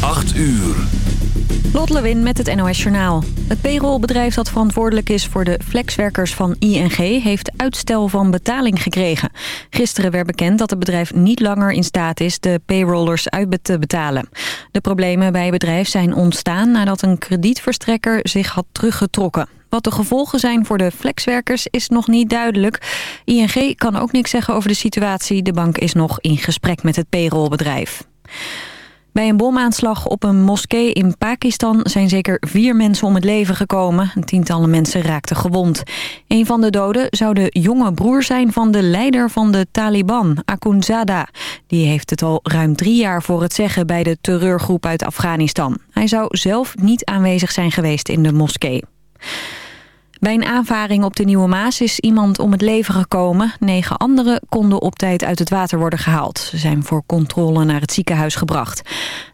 8 uur. Lot Lewin met het NOS Journaal. Het payrollbedrijf dat verantwoordelijk is voor de flexwerkers van ING... heeft uitstel van betaling gekregen. Gisteren werd bekend dat het bedrijf niet langer in staat is... de payrollers uit te betalen. De problemen bij het bedrijf zijn ontstaan... nadat een kredietverstrekker zich had teruggetrokken. Wat de gevolgen zijn voor de flexwerkers is nog niet duidelijk. ING kan ook niks zeggen over de situatie. De bank is nog in gesprek met het payrollbedrijf. Bij een bomaanslag op een moskee in Pakistan zijn zeker vier mensen om het leven gekomen. Tientallen mensen raakten gewond. Een van de doden zou de jonge broer zijn van de leider van de Taliban, Akhundzada. Die heeft het al ruim drie jaar voor het zeggen bij de terreurgroep uit Afghanistan. Hij zou zelf niet aanwezig zijn geweest in de moskee. Bij een aanvaring op de Nieuwe Maas is iemand om het leven gekomen. Negen anderen konden op tijd uit het water worden gehaald. Ze zijn voor controle naar het ziekenhuis gebracht.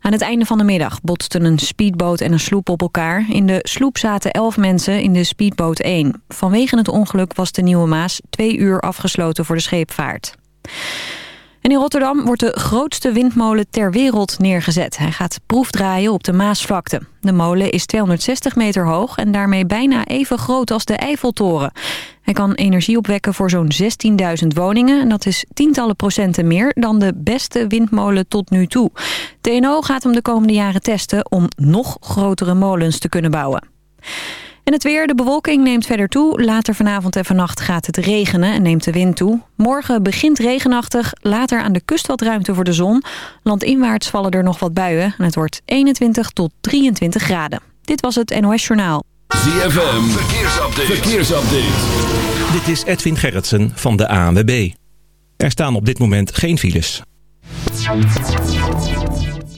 Aan het einde van de middag botsten een speedboot en een sloep op elkaar. In de sloep zaten elf mensen, in de speedboot één. Vanwege het ongeluk was de Nieuwe Maas twee uur afgesloten voor de scheepvaart. En in Rotterdam wordt de grootste windmolen ter wereld neergezet. Hij gaat proefdraaien op de Maasvlakte. De molen is 260 meter hoog en daarmee bijna even groot als de Eiffeltoren. Hij kan energie opwekken voor zo'n 16.000 woningen. En dat is tientallen procenten meer dan de beste windmolen tot nu toe. TNO gaat hem de komende jaren testen om nog grotere molens te kunnen bouwen. En het weer, de bewolking neemt verder toe. Later vanavond en vannacht gaat het regenen en neemt de wind toe. Morgen begint regenachtig, later aan de kust wat ruimte voor de zon. Landinwaarts vallen er nog wat buien en het wordt 21 tot 23 graden. Dit was het NOS Journaal. ZFM, verkeersupdate. verkeersupdate. Dit is Edwin Gerritsen van de ANWB. Er staan op dit moment geen files.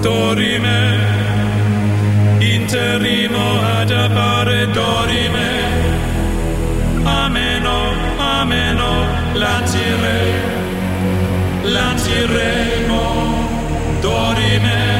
Dorime interimo ad appare dorime. Ameno ameno latire latiremo dorime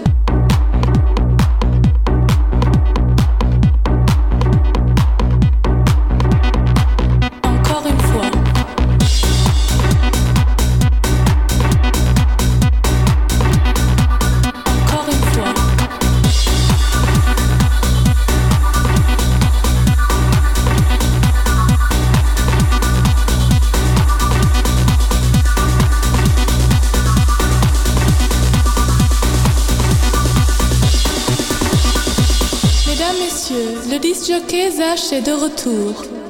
Zach est de retour.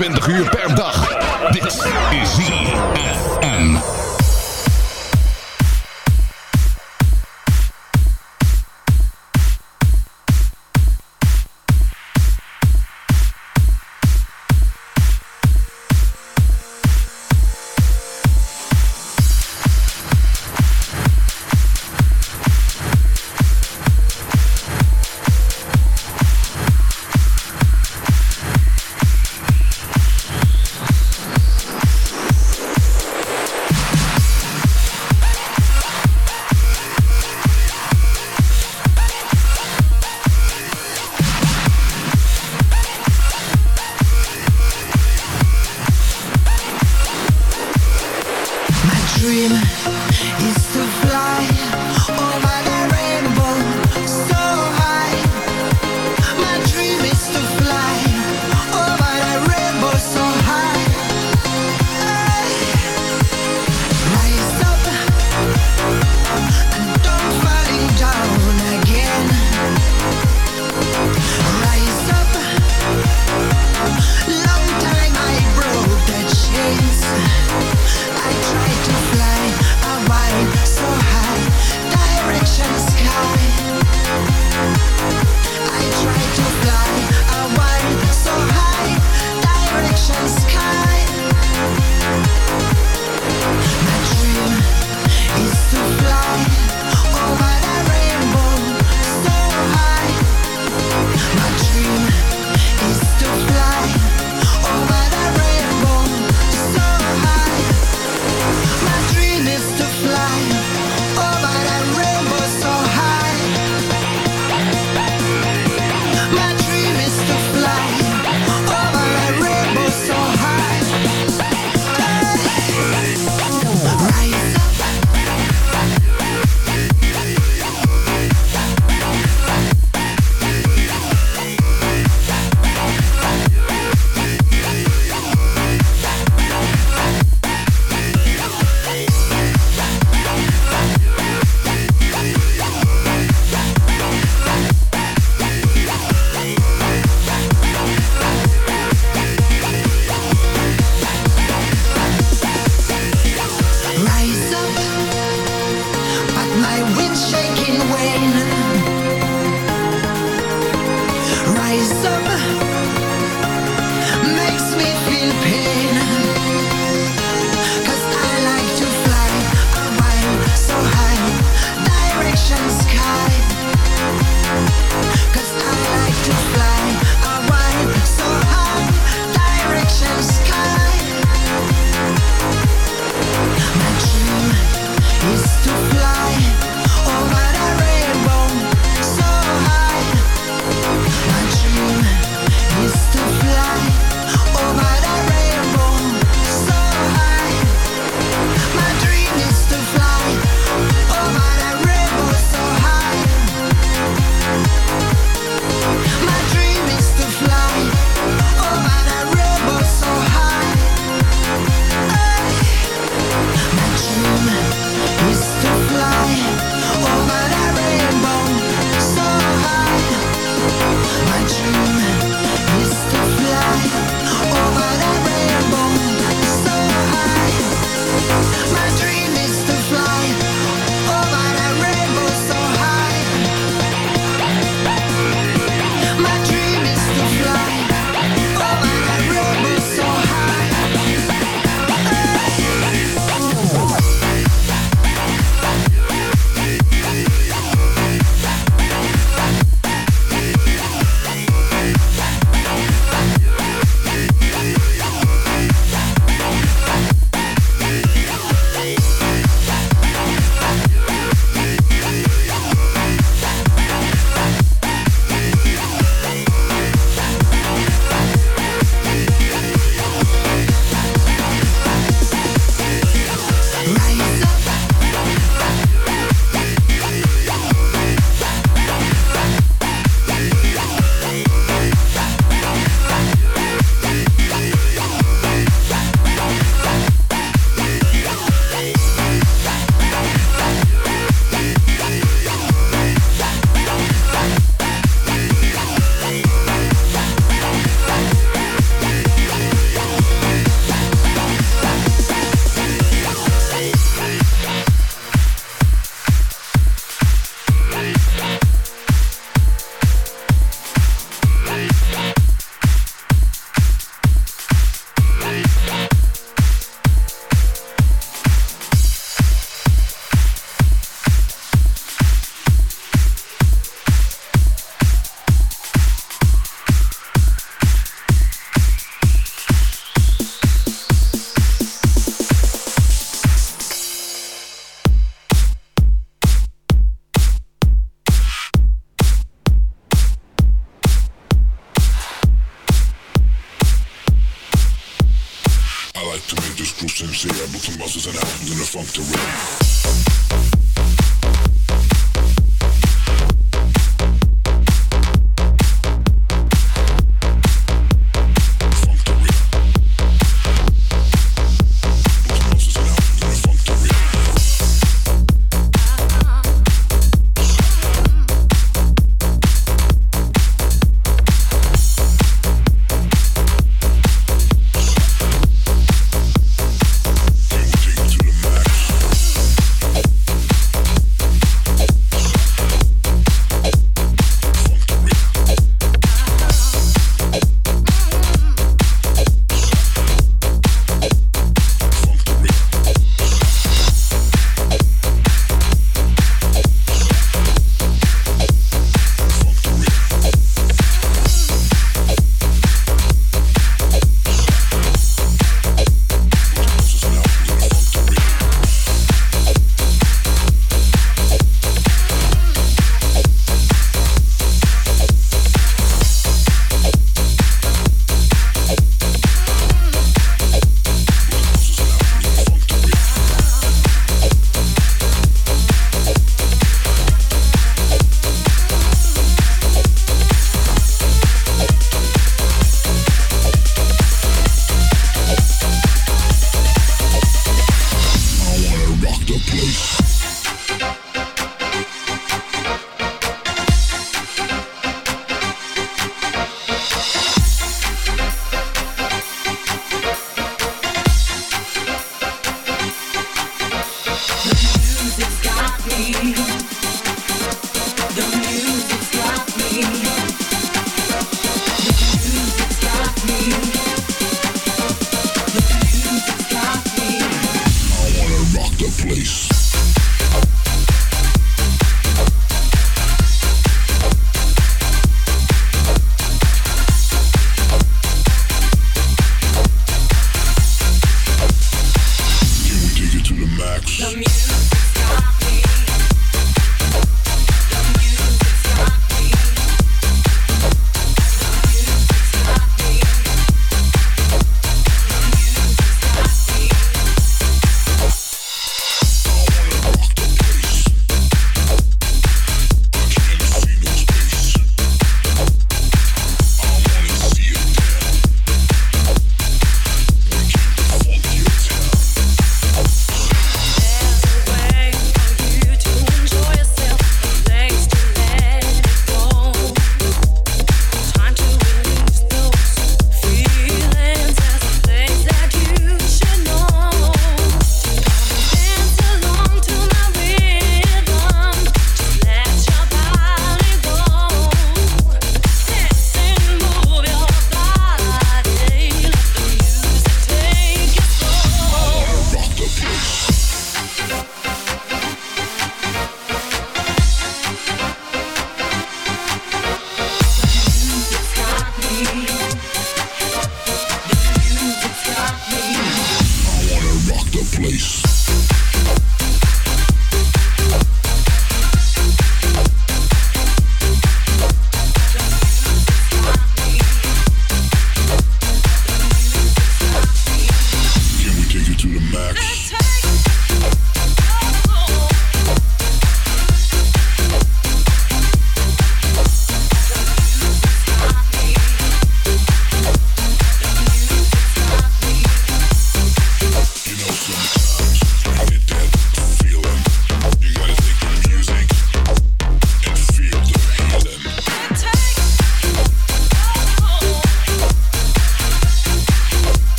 24 uur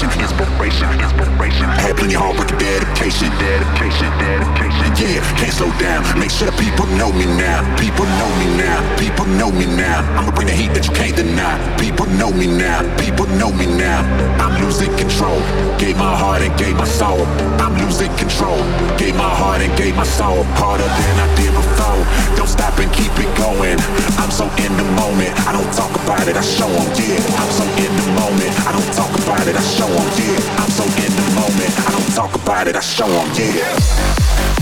inspiration, inspiration, inspiration. Helping your heart, with your dedication, dedication, dedication. Can't slow down. Make sure the people know me now. People know me now. People know me now. I'ma bring the heat that you can't deny. People know me now. People know me now. I'm losing control. Gave my heart and gave my soul. I'm losing control. Gave my heart and gave my soul. Harder than I did before. Don't stop and keep it going. I'm so in the moment. I don't talk about it. I show 'em. Yeah, I'm so in the moment. I don't talk about it. I show 'em. Yeah, I'm so in the moment. I don't talk about it. I show show 'em. Yeah.